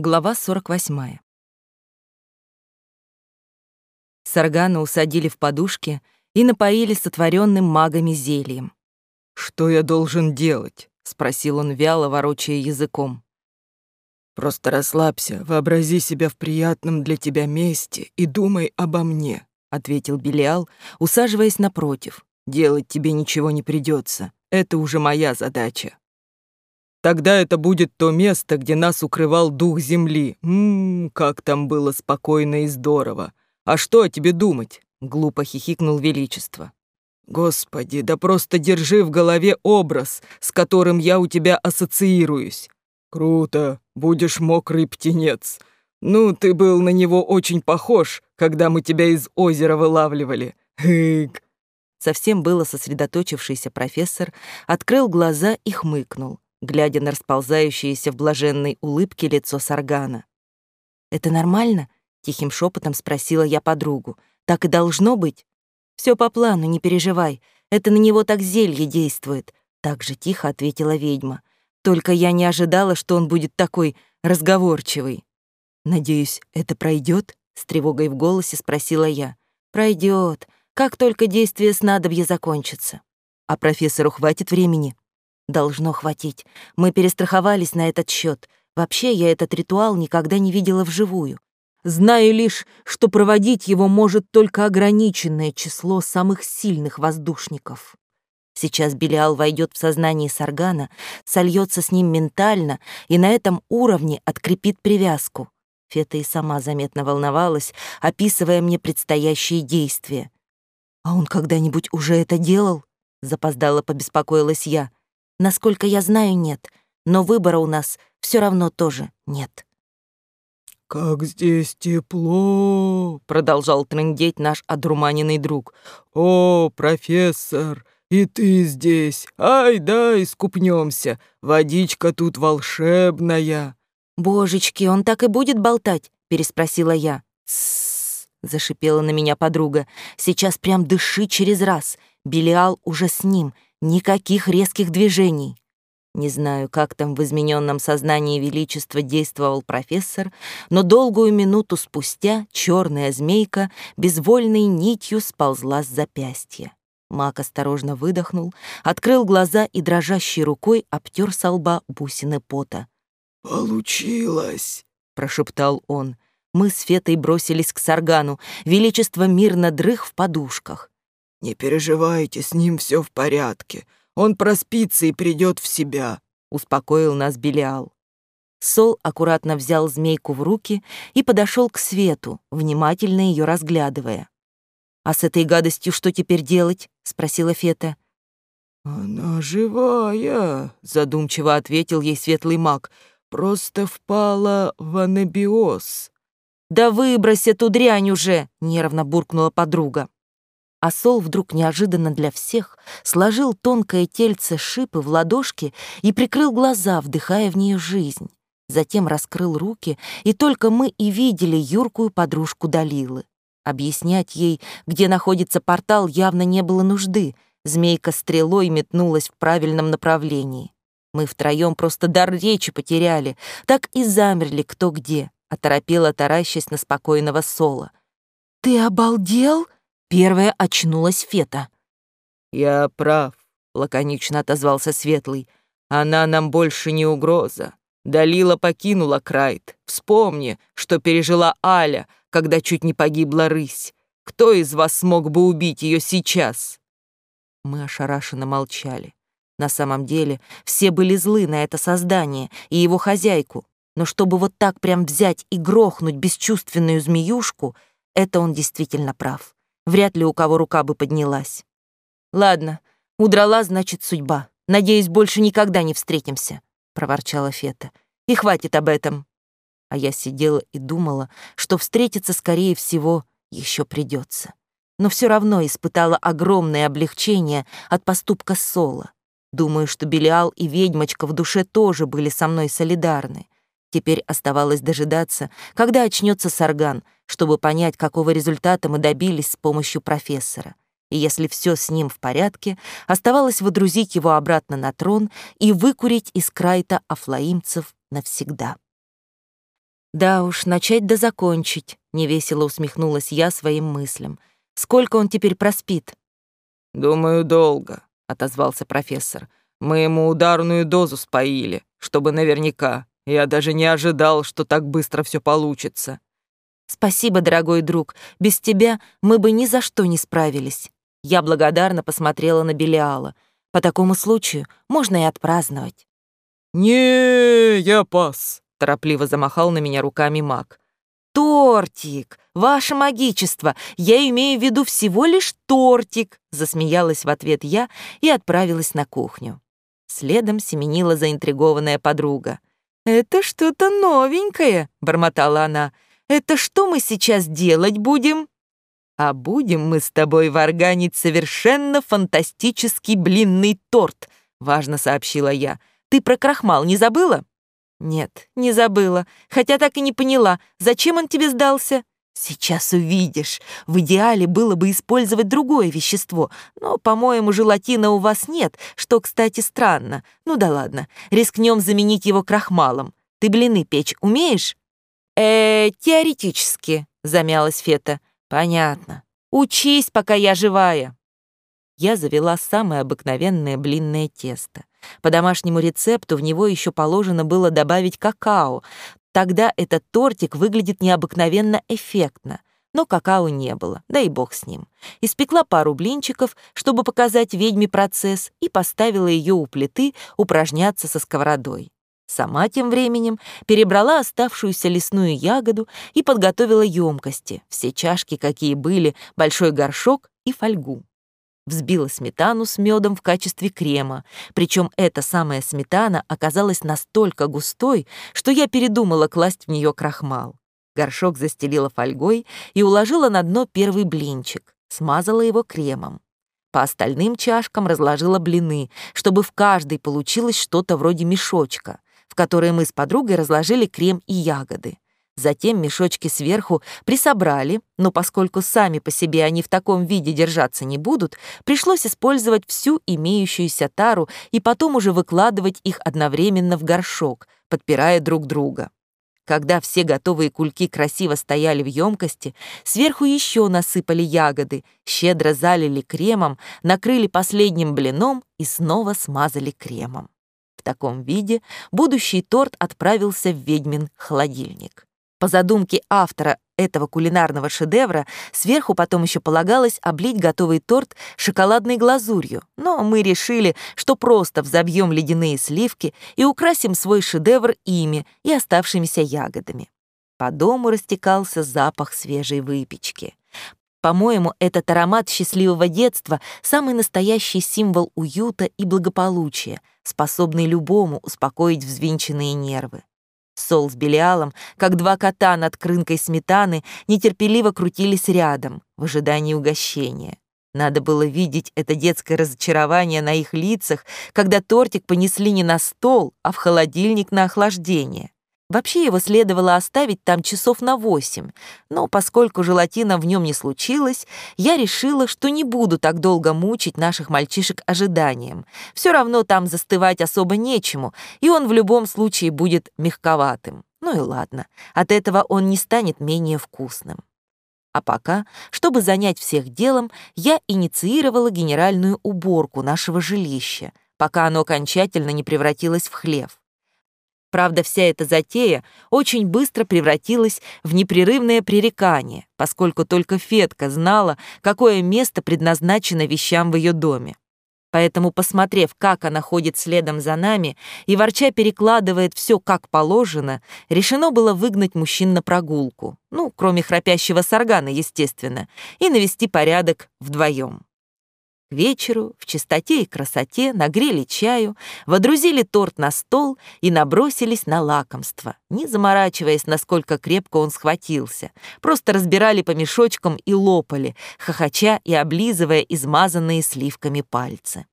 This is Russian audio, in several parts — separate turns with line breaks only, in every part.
Глава 48. Саргана усадили в подушке и напоили сотворенным магами зельем.
«Что я должен делать?» — спросил он вяло, ворочая языком. «Просто расслабься, вообрази себя в приятном для тебя месте и думай обо мне», — ответил Белиал, усаживаясь напротив. «Делать тебе ничего не придется. Это уже моя задача». Тогда это будет то место, где нас укрывал дух земли. Ммм, как там было спокойно и здорово. А что о тебе думать? Глупо хихикнул Величество. Господи, да просто держи в голове образ, с которым я у тебя ассоциируюсь. Круто, будешь мокрый птенец. Ну, ты был на него очень похож, когда мы тебя из озера вылавливали. Хык.
Совсем было сосредоточившийся профессор открыл глаза и хмыкнул глядя на расползающееся в блаженной улыбке лицо Саргана. «Это нормально?» — тихим шепотом спросила я подругу. «Так и должно быть?» Все по плану, не переживай. Это на него так зелье действует», — так же тихо ответила ведьма. «Только я не ожидала, что он будет такой разговорчивый». «Надеюсь, это пройдет? с тревогой в голосе спросила я. Пройдет, как только действие снадобья закончится. А профессору хватит времени?» Должно хватить. Мы перестраховались на этот счет. Вообще, я этот ритуал никогда не видела вживую. Знаю лишь, что проводить его может только ограниченное число самых сильных воздушников. Сейчас Белиал войдет в сознание Саргана, сольется с ним ментально и на этом уровне открепит привязку. Фета и сама заметно волновалась, описывая мне предстоящие действия. «А он когда-нибудь уже это делал?» — запоздало побеспокоилась я. Насколько я знаю, нет. Но выбора у нас все равно тоже нет.
«Как здесь тепло!» — продолжал трындеть наш одурманенный друг. «О, профессор, и ты здесь! Ай, да, искупнемся! Водичка тут волшебная!»
«Божечки, он так и будет болтать?» — переспросила я. «Тссс!» — зашипела на меня подруга. «Сейчас прям дыши через раз. Белиал уже с ним. Никаких резких движений. Не знаю, как там в измененном сознании величества действовал профессор, но долгую минуту спустя черная змейка безвольной нитью сползла с запястья. Мак осторожно выдохнул, открыл глаза и дрожащей рукой обтер со лба бусины пота.
«Получилось!» — прошептал он.
Мы с Фетой бросились к Саргану. Величество мирно дрых в подушках.
«Не переживайте, с ним все в порядке. Он проспится и придет в себя», — успокоил нас Белиал.
Сол аккуратно взял змейку в руки и подошел к свету, внимательно ее разглядывая. «А с этой гадостью что теперь делать?» — спросила Фета.
«Она живая», — задумчиво ответил ей светлый маг. «Просто впала в анабиоз».
«Да выбрось эту дрянь уже!» — нервно буркнула подруга. А Сол вдруг неожиданно для всех сложил тонкое тельце шипы в ладошки и прикрыл глаза, вдыхая в нее жизнь. Затем раскрыл руки, и только мы и видели юркую подружку Далилы. Объяснять ей, где находится портал, явно не было нужды. Змейка стрелой метнулась в правильном направлении. Мы втроем просто дар речи потеряли, так и замерли кто где, оторопела таращась на спокойного Сола. «Ты обалдел?» Первая очнулась Фета.
«Я прав», — лаконично отозвался Светлый. «Она нам больше не угроза. Далила покинула Крайт. Вспомни, что пережила Аля, когда чуть не погибла рысь. Кто из вас смог бы убить ее сейчас?»
Мы ошарашенно молчали. На самом деле, все были злы на это создание и его хозяйку, но чтобы вот так прям взять и грохнуть бесчувственную змеюшку, это он действительно прав. Вряд ли у кого рука бы поднялась. «Ладно, удрала, значит, судьба. Надеюсь, больше никогда не встретимся», — проворчала Фета. «И хватит об этом». А я сидела и думала, что встретиться, скорее всего, еще придется. Но все равно испытала огромное облегчение от поступка Соло. Думаю, что Белиал и ведьмочка в душе тоже были со мной солидарны. Теперь оставалось дожидаться, когда очнется Сарган, чтобы понять, какого результата мы добились с помощью профессора. И если все с ним в порядке, оставалось водрузить его обратно на трон и выкурить из крайта афлаимцев навсегда. Да уж, начать да закончить, невесело усмехнулась я своим мыслям. Сколько он теперь проспит?
Думаю, долго, отозвался профессор. Мы ему ударную дозу споили, чтобы наверняка. Я даже не ожидал, что так быстро все получится.
Спасибо, дорогой друг. Без тебя мы бы ни за что не справились. Я благодарно посмотрела на Белиала. По такому случаю можно и отпраздновать.
«Не, я пас», — торопливо замахал на меня руками маг.
«Тортик! Ваше магичество! Я имею в виду всего лишь тортик!» Засмеялась в ответ я и отправилась на кухню. Следом семенила заинтригованная подруга. «Это что-то новенькое», — бормотала она. «Это что мы сейчас делать будем?» «А будем мы с тобой варганить совершенно фантастический блинный торт», — важно сообщила я. «Ты про крахмал не забыла?» «Нет, не забыла, хотя так и не поняла, зачем он тебе сдался?» «Сейчас увидишь. В идеале было бы использовать другое вещество, но, по-моему, желатина у вас нет, что, кстати, странно. Ну да ладно, рискнем заменить его крахмалом. Ты блины печь умеешь?» «Э, теоретически», — замялась Фета. «Понятно. Учись, пока я живая». Я завела самое обыкновенное блинное тесто. По домашнему рецепту в него еще положено было добавить какао, Тогда этот тортик выглядит необыкновенно эффектно. Но какао не было, да и бог с ним. Испекла пару блинчиков, чтобы показать ведьме процесс, и поставила ее у плиты упражняться со сковородой. Сама тем временем перебрала оставшуюся лесную ягоду и подготовила емкости, все чашки, какие были, большой горшок и фольгу взбила сметану с медом в качестве крема, причем эта самая сметана оказалась настолько густой, что я передумала класть в нее крахмал. Горшок застелила фольгой и уложила на дно первый блинчик, смазала его кремом. По остальным чашкам разложила блины, чтобы в каждой получилось что-то вроде мешочка, в который мы с подругой разложили крем и ягоды. Затем мешочки сверху присобрали, но поскольку сами по себе они в таком виде держаться не будут, пришлось использовать всю имеющуюся тару и потом уже выкладывать их одновременно в горшок, подпирая друг друга. Когда все готовые кульки красиво стояли в емкости, сверху еще насыпали ягоды, щедро залили кремом, накрыли последним блином и снова смазали кремом. В таком виде будущий торт отправился в ведьмин холодильник. По задумке автора этого кулинарного шедевра, сверху потом еще полагалось облить готовый торт шоколадной глазурью, но мы решили, что просто взобьем ледяные сливки и украсим свой шедевр ими и оставшимися ягодами. По дому растекался запах свежей выпечки. По-моему, этот аромат счастливого детства — самый настоящий символ уюта и благополучия, способный любому успокоить взвинченные нервы. Сол с Белиалом, как два кота над крынкой сметаны, нетерпеливо крутились рядом, в ожидании угощения. Надо было видеть это детское разочарование на их лицах, когда тортик понесли не на стол, а в холодильник на охлаждение. Вообще его следовало оставить там часов на восемь, но поскольку желатина в нем не случилось, я решила, что не буду так долго мучить наших мальчишек ожиданием. Все равно там застывать особо нечему, и он в любом случае будет мягковатым. Ну и ладно, от этого он не станет менее вкусным. А пока, чтобы занять всех делом, я инициировала генеральную уборку нашего жилища, пока оно окончательно не превратилось в хлев. Правда, вся эта затея очень быстро превратилась в непрерывное пререкание, поскольку только Фетка знала, какое место предназначено вещам в ее доме. Поэтому, посмотрев, как она ходит следом за нами и ворча перекладывает все как положено, решено было выгнать мужчин на прогулку, ну, кроме храпящего саргана, естественно, и навести порядок вдвоем. К вечеру в чистоте и красоте нагрели чаю, водрузили торт на стол и набросились на лакомство, не заморачиваясь, насколько крепко он схватился. Просто разбирали по мешочкам и лопали, хохоча и облизывая измазанные сливками пальцы.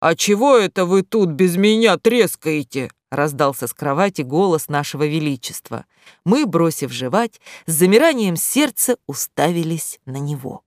«А чего это вы тут без меня трескаете?» — раздался с кровати голос нашего величества. Мы, бросив жевать, с замиранием сердца уставились на него.